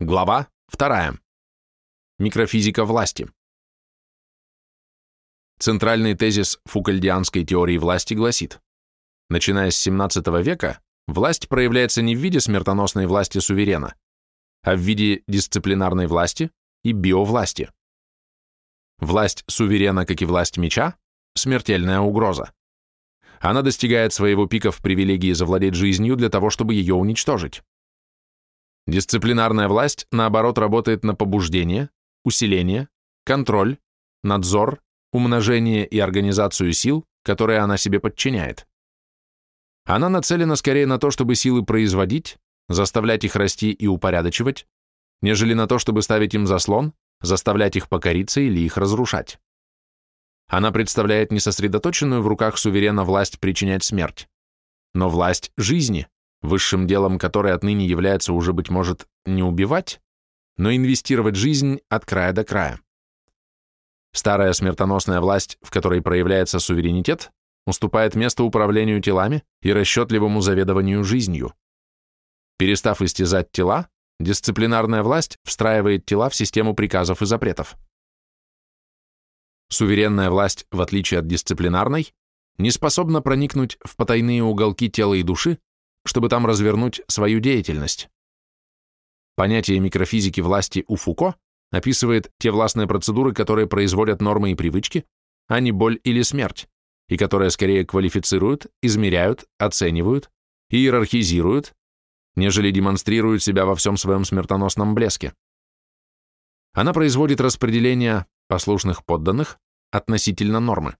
Глава 2. Микрофизика власти. Центральный тезис фукальдианской теории власти гласит, начиная с 17 века, власть проявляется не в виде смертоносной власти суверена, а в виде дисциплинарной власти и биовласти. Власть суверена, как и власть меча, смертельная угроза. Она достигает своего пика в привилегии завладеть жизнью для того, чтобы ее уничтожить. Дисциплинарная власть, наоборот, работает на побуждение, усиление, контроль, надзор, умножение и организацию сил, которые она себе подчиняет. Она нацелена скорее на то, чтобы силы производить, заставлять их расти и упорядочивать, нежели на то, чтобы ставить им заслон, заставлять их покориться или их разрушать. Она представляет несосредоточенную в руках суверена власть причинять смерть, но власть жизни, высшим делом которой отныне является уже, быть может, не убивать, но инвестировать жизнь от края до края. Старая смертоносная власть, в которой проявляется суверенитет, уступает место управлению телами и расчетливому заведованию жизнью. Перестав истязать тела, дисциплинарная власть встраивает тела в систему приказов и запретов. Суверенная власть, в отличие от дисциплинарной, не способна проникнуть в потайные уголки тела и души чтобы там развернуть свою деятельность. Понятие микрофизики власти у Фуко описывает те властные процедуры, которые производят нормы и привычки, а не боль или смерть, и которые скорее квалифицируют, измеряют, оценивают, иерархизируют, нежели демонстрируют себя во всем своем смертоносном блеске. Она производит распределение послушных подданных относительно нормы.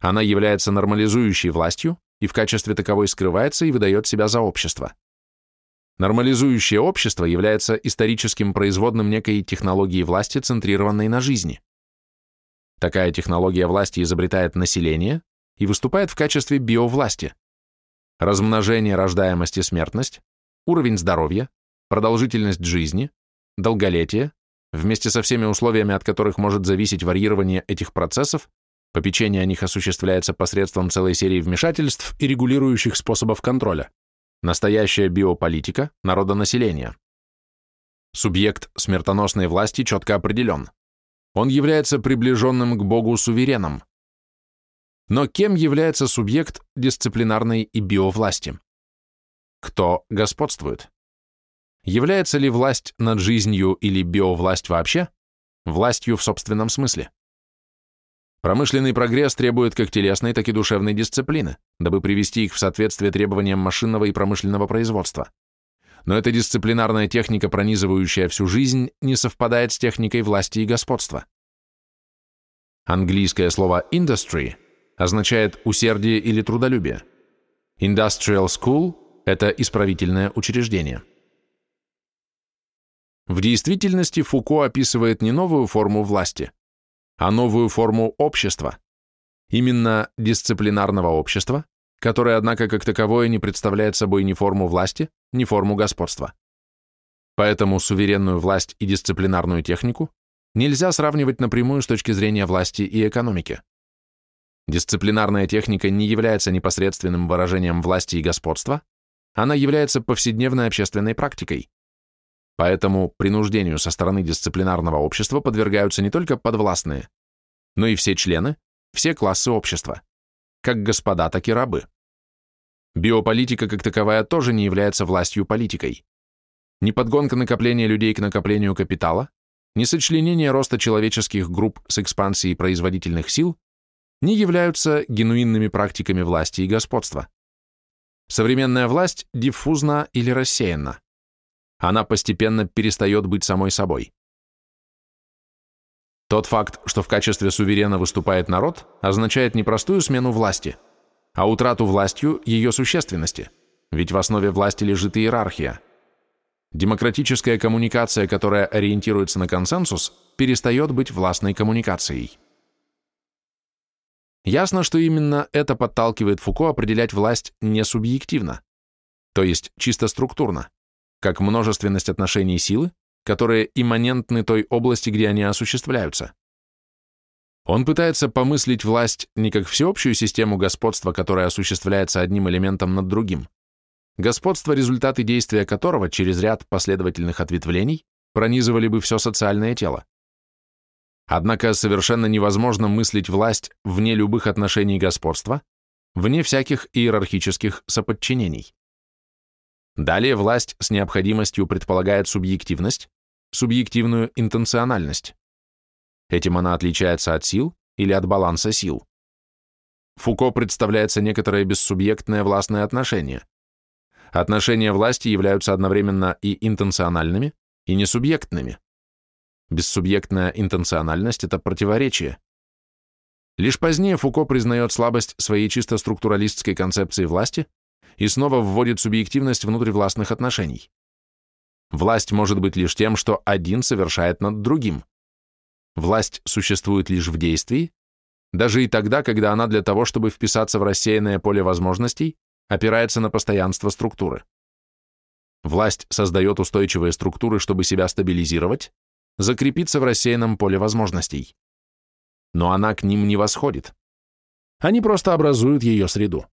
Она является нормализующей властью, и в качестве таковой скрывается и выдает себя за общество. Нормализующее общество является историческим производным некой технологии власти, центрированной на жизни. Такая технология власти изобретает население и выступает в качестве биовласти. Размножение, рождаемость и смертность, уровень здоровья, продолжительность жизни, долголетие, вместе со всеми условиями, от которых может зависеть варьирование этих процессов, Попечение о них осуществляется посредством целой серии вмешательств и регулирующих способов контроля. Настоящая биополитика народонаселения. Субъект смертоносной власти четко определен. Он является приближенным к Богу сувереном. Но кем является субъект дисциплинарной и биовласти? Кто господствует? Является ли власть над жизнью или биовласть вообще властью в собственном смысле? Промышленный прогресс требует как телесной, так и душевной дисциплины, дабы привести их в соответствие требованиям машинного и промышленного производства. Но эта дисциплинарная техника, пронизывающая всю жизнь, не совпадает с техникой власти и господства. Английское слово industry означает усердие или трудолюбие. Industrial school – это исправительное учреждение. В действительности Фуко описывает не новую форму власти, а новую форму общества, именно дисциплинарного общества, которое, однако, как таковое не представляет собой ни форму власти, ни форму господства. Поэтому суверенную власть и дисциплинарную технику нельзя сравнивать напрямую с точки зрения власти и экономики. Дисциплинарная техника не является непосредственным выражением власти и господства, она является повседневной общественной практикой. Поэтому принуждению со стороны дисциплинарного общества подвергаются не только подвластные, но и все члены, все классы общества, как господа, так и рабы. Биополитика как таковая тоже не является властью политикой. Ни подгонка накопления людей к накоплению капитала, ни сочленение роста человеческих групп с экспансией производительных сил не являются генуинными практиками власти и господства. Современная власть диффузна или рассеянна она постепенно перестает быть самой собой. Тот факт, что в качестве суверена выступает народ, означает не простую смену власти, а утрату властью ее существенности, ведь в основе власти лежит иерархия. Демократическая коммуникация, которая ориентируется на консенсус, перестает быть властной коммуникацией. Ясно, что именно это подталкивает Фуко определять власть не субъективно, то есть чисто структурно как множественность отношений силы, которые имманентны той области, где они осуществляются. Он пытается помыслить власть не как всеобщую систему господства, которая осуществляется одним элементом над другим, господство результаты действия которого через ряд последовательных ответвлений пронизывали бы все социальное тело. Однако совершенно невозможно мыслить власть вне любых отношений господства, вне всяких иерархических соподчинений. Далее власть с необходимостью предполагает субъективность, субъективную интенциональность. Этим она отличается от сил или от баланса сил. Фуко представляется некоторое бессубъектное властное отношение. Отношения власти являются одновременно и интенциональными, и несубъектными. Бессубъектная интенциональность – это противоречие. Лишь позднее Фуко признает слабость своей чисто структуралистской концепции власти и снова вводит субъективность внутрь властных отношений. Власть может быть лишь тем, что один совершает над другим. Власть существует лишь в действии, даже и тогда, когда она для того, чтобы вписаться в рассеянное поле возможностей, опирается на постоянство структуры. Власть создает устойчивые структуры, чтобы себя стабилизировать, закрепиться в рассеянном поле возможностей. Но она к ним не восходит. Они просто образуют ее среду.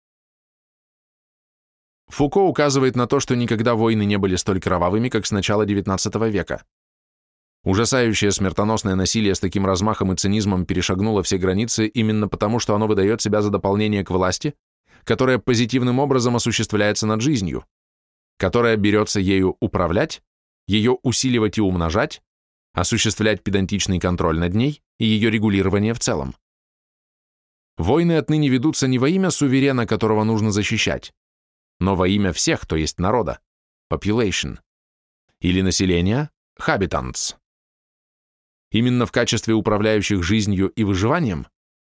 Фуко указывает на то, что никогда войны не были столь кровавыми, как с начала XIX века. Ужасающее смертоносное насилие с таким размахом и цинизмом перешагнуло все границы именно потому, что оно выдает себя за дополнение к власти, которая позитивным образом осуществляется над жизнью, которая берется ею управлять, ее усиливать и умножать, осуществлять педантичный контроль над ней и ее регулирование в целом. Войны отныне ведутся не во имя суверена, которого нужно защищать, но во имя всех, то есть народа, population, или населения, habitants. Именно в качестве управляющих жизнью и выживанием,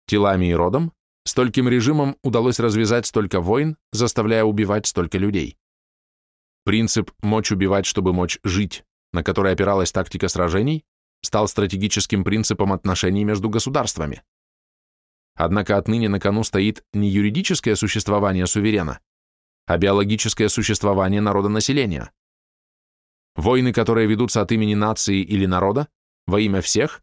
телами и родом, стольким режимом удалось развязать столько войн, заставляя убивать столько людей. Принцип «мочь убивать, чтобы мочь жить», на который опиралась тактика сражений, стал стратегическим принципом отношений между государствами. Однако отныне на кону стоит не юридическое существование суверена, а биологическое существование народа-населения. Войны, которые ведутся от имени нации или народа, во имя всех,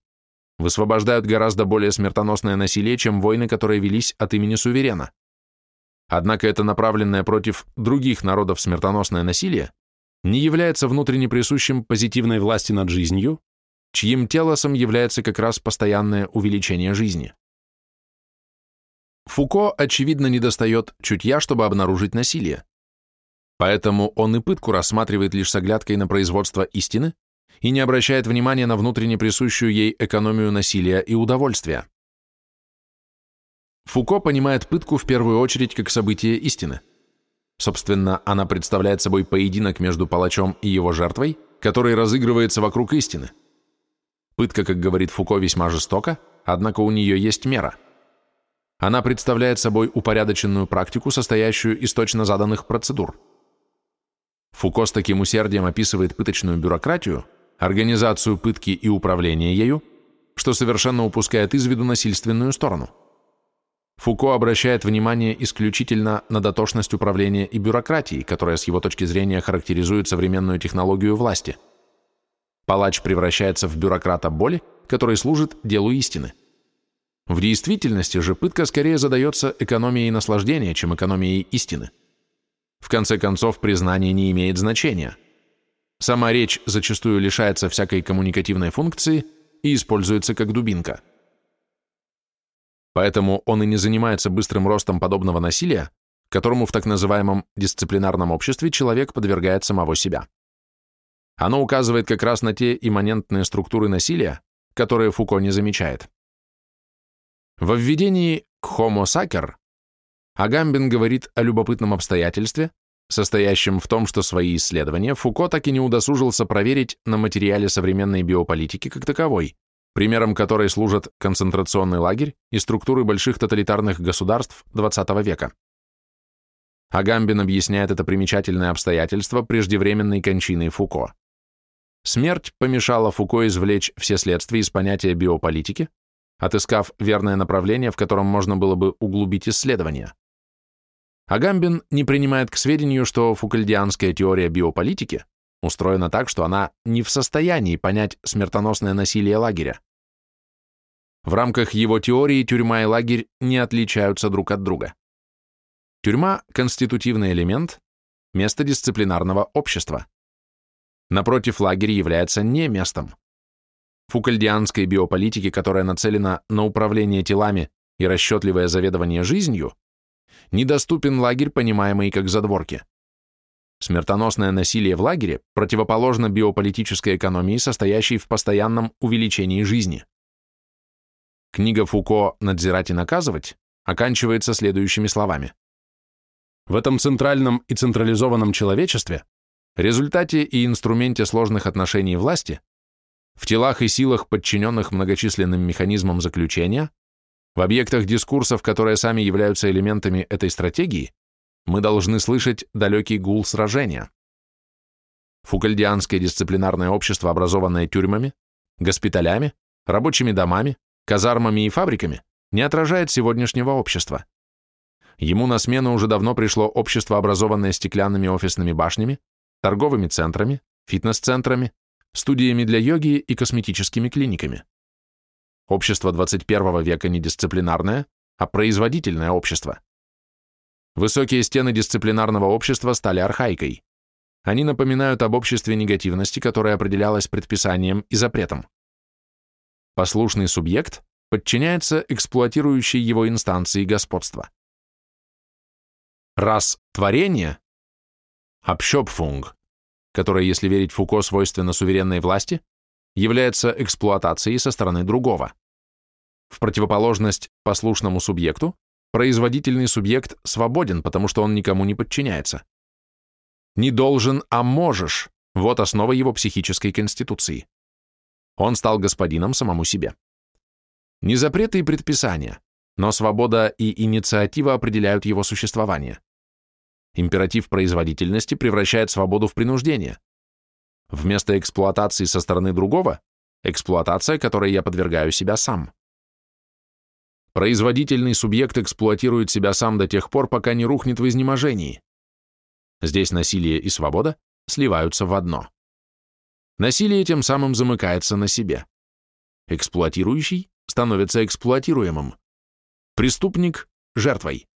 высвобождают гораздо более смертоносное насилие, чем войны, которые велись от имени суверена. Однако это направленное против других народов смертоносное насилие не является внутренне присущим позитивной власти над жизнью, чьим телосом является как раз постоянное увеличение жизни. Фуко, очевидно, недостает чутья, чтобы обнаружить насилие. Поэтому он и пытку рассматривает лишь с оглядкой на производство истины и не обращает внимания на внутренне присущую ей экономию насилия и удовольствия. Фуко понимает пытку в первую очередь как событие истины. Собственно, она представляет собой поединок между палачом и его жертвой, который разыгрывается вокруг истины. Пытка, как говорит Фуко, весьма жестока, однако у нее есть мера. Она представляет собой упорядоченную практику, состоящую из точно заданных процедур. Фуко с таким усердием описывает пыточную бюрократию, организацию пытки и управление ею, что совершенно упускает из виду насильственную сторону. Фуко обращает внимание исключительно на дотошность управления и бюрократии, которая с его точки зрения характеризует современную технологию власти. Палач превращается в бюрократа боли, который служит делу истины. В действительности же пытка скорее задается экономией наслаждения, чем экономией истины. В конце концов, признание не имеет значения. Сама речь зачастую лишается всякой коммуникативной функции и используется как дубинка – Поэтому он и не занимается быстрым ростом подобного насилия, которому в так называемом дисциплинарном обществе человек подвергает самого себя. Оно указывает как раз на те имманентные структуры насилия, которые Фуко не замечает. Во введении к Homo sacer Агамбин говорит о любопытном обстоятельстве, состоящем в том, что свои исследования Фуко так и не удосужился проверить на материале современной биополитики как таковой, примером которой служат концентрационный лагерь и структуры больших тоталитарных государств XX века. Агамбин объясняет это примечательное обстоятельство преждевременной кончиной Фуко. Смерть помешала Фуко извлечь все следствия из понятия биополитики, отыскав верное направление, в котором можно было бы углубить исследования. Агамбин не принимает к сведению, что фукальдианская теория биополитики устроена так, что она не в состоянии понять смертоносное насилие лагеря. В рамках его теории тюрьма и лагерь не отличаются друг от друга. Тюрьма – конститутивный элемент, место дисциплинарного общества. Напротив, лагерь является не местом. Фукальдианской биополитике, которая нацелена на управление телами и расчетливое заведование жизнью, недоступен лагерь, понимаемый как задворки. Смертоносное насилие в лагере противоположно биополитической экономии, состоящей в постоянном увеличении жизни. Книга Фуко «Надзирать и наказывать» оканчивается следующими словами. В этом центральном и централизованном человечестве, результате и инструменте сложных отношений власти, в телах и силах, подчиненных многочисленным механизмам заключения, в объектах дискурсов, которые сами являются элементами этой стратегии, мы должны слышать далекий гул сражения. Фукальдианское дисциплинарное общество, образованное тюрьмами, госпиталями, рабочими домами, казармами и фабриками, не отражает сегодняшнего общества. Ему на смену уже давно пришло общество, образованное стеклянными офисными башнями, торговыми центрами, фитнес-центрами, студиями для йоги и косметическими клиниками. Общество 21 века не дисциплинарное, а производительное общество. Высокие стены дисциплинарного общества стали архаикой. Они напоминают об обществе негативности, которое определялось предписанием и запретом. Послушный субъект подчиняется эксплуатирующей его инстанции господства. Раз творение, Abschöpfung, которое, если верить Фуко, свойственно суверенной власти, является эксплуатацией со стороны другого. В противоположность послушному субъекту, производительный субъект свободен, потому что он никому не подчиняется. Не должен, а можешь – вот основа его психической конституции. Он стал господином самому себе. Не запреты и предписания, но свобода и инициатива определяют его существование. Императив производительности превращает свободу в принуждение. Вместо эксплуатации со стороны другого – эксплуатация, которой я подвергаю себя сам. Производительный субъект эксплуатирует себя сам до тех пор, пока не рухнет в изнеможении. Здесь насилие и свобода сливаются в одно. Насилие тем самым замыкается на себе. Эксплуатирующий становится эксплуатируемым. Преступник – жертвой.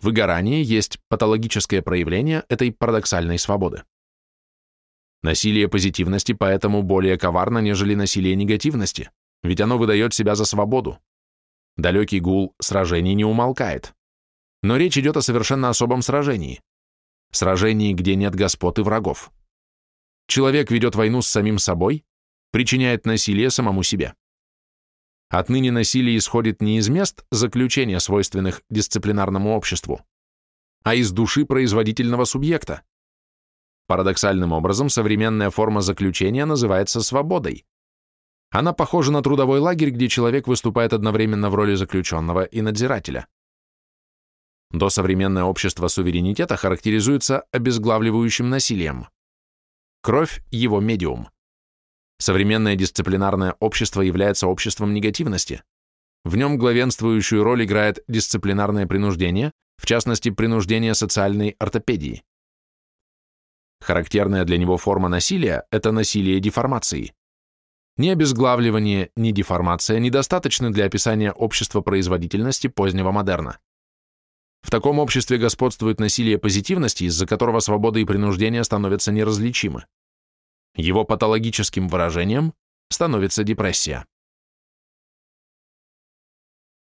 Выгорание есть патологическое проявление этой парадоксальной свободы. Насилие позитивности поэтому более коварно, нежели насилие негативности, ведь оно выдает себя за свободу. Далекий гул сражений не умолкает. Но речь идет о совершенно особом сражении. Сражении, где нет господ и врагов. Человек ведет войну с самим собой, причиняет насилие самому себе. Отныне насилие исходит не из мест заключения, свойственных дисциплинарному обществу, а из души производительного субъекта. Парадоксальным образом, современная форма заключения называется свободой. Она похожа на трудовой лагерь, где человек выступает одновременно в роли заключенного и надзирателя. Досовременное общество суверенитета характеризуется обезглавливающим насилием. Кровь – его медиум. Современное дисциплинарное общество является обществом негативности. В нем главенствующую роль играет дисциплинарное принуждение, в частности, принуждение социальной ортопедии. Характерная для него форма насилия – это насилие деформации. Ни обезглавливание, ни деформация недостаточны для описания общества производительности позднего модерна. В таком обществе господствует насилие позитивности, из-за которого свобода и принуждение становятся неразличимы. Его патологическим выражением становится депрессия.